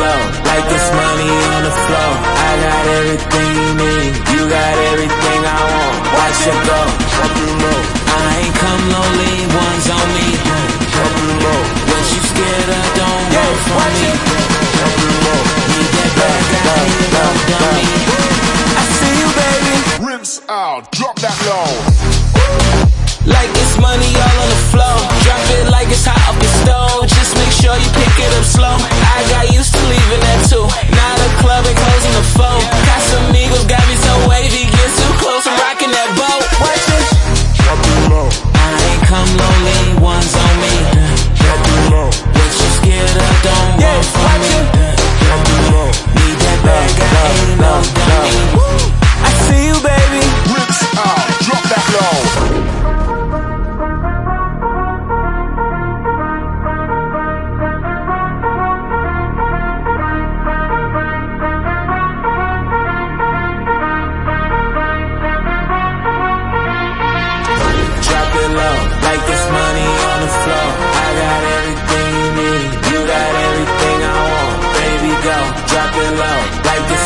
low Like this money on the floor. I got everything you need. You got everything I want. Watch it go. I ain't come lonely, one's on me When you scared of, don't yeah, run from me.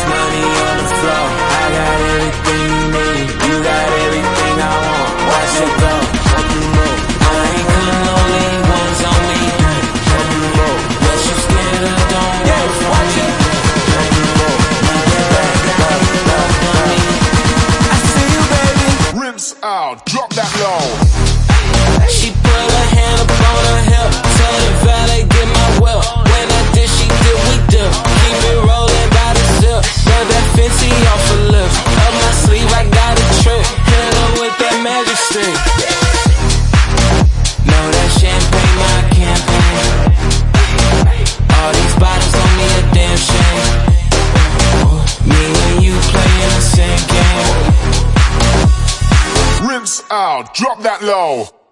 money on the floor. I got everything you need. You got everything I want. Watch it go. Roll. I ain't ones on me. Roll. You scared don't roll. I see you, baby. Out. Drop that low. She put her hand upon her hip. rims out, drop that low.